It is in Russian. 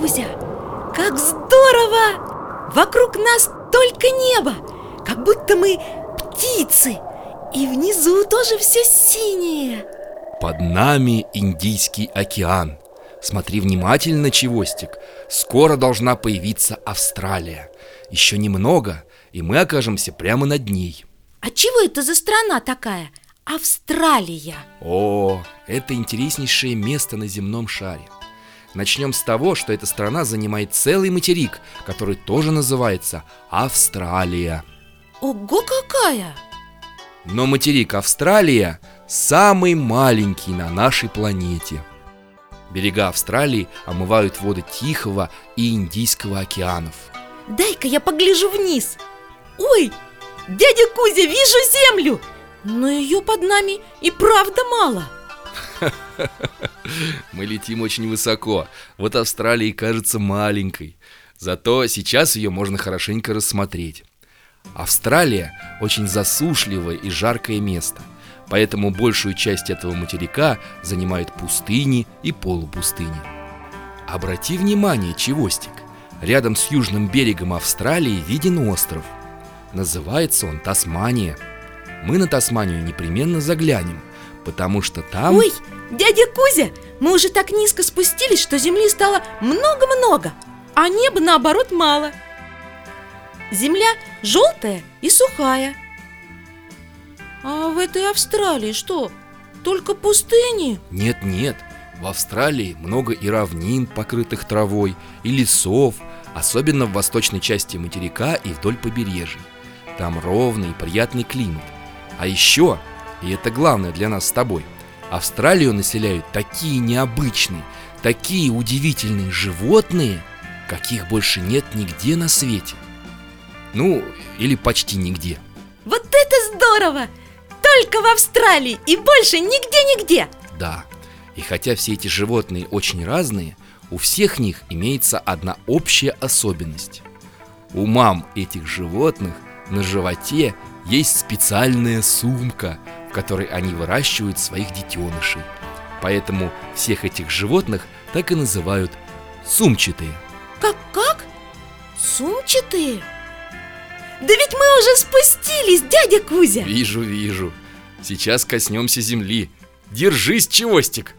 Кузя, как здорово! Вокруг нас только небо, как будто мы птицы! И внизу тоже все синее! Под нами Индийский океан. Смотри внимательно, Чевостик. Скоро должна появиться Австралия. Еще немного, и мы окажемся прямо над ней. А чего это за страна такая? Австралия! О, это интереснейшее место на земном шаре Начнем с того, что эта страна занимает целый материк, который тоже называется Австралия. Ого, какая! Но материк Австралия самый маленький на нашей планете. Берега Австралии омывают воды Тихого и Индийского океанов. Дай-ка я погляжу вниз. Ой, дядя Кузя, вижу землю! Но ее под нами и правда мало Мы летим очень высоко. Вот Австралия кажется маленькой. Зато сейчас ее можно хорошенько рассмотреть. Австралия очень засушливое и жаркое место. Поэтому большую часть этого материка занимают пустыни и полупустыни. Обрати внимание, Чевостик. Рядом с южным берегом Австралии виден остров. Называется он Тасмания Мы на Тасманию непременно заглянем Потому что там... Ой, дядя Кузя, мы уже так низко спустились, что земли стало много-много А неба, наоборот, мало Земля желтая и сухая А в этой Австралии что, только пустыни? Нет-нет, в Австралии много и равнин, покрытых травой, и лесов, особенно в восточной части материка и вдоль побережья. Там ровный и приятный климат. А еще, и это главное для нас с тобой, Австралию населяют такие необычные, такие удивительные животные, каких больше нет нигде на свете. Ну, или почти нигде. Вот это здорово! Только в Австралии и больше нигде-нигде! Да, и хотя все эти животные очень разные, у всех них имеется одна общая особенность. У мам этих животных на животе есть специальная сумка, в которой они выращивают своих детенышей. Поэтому всех этих животных так и называют сумчатые. Как-как? Сумчатые? Да ведь мы уже спустились, дядя Кузя! Вижу, вижу. Сейчас коснемся земли. Держись, Чевостик!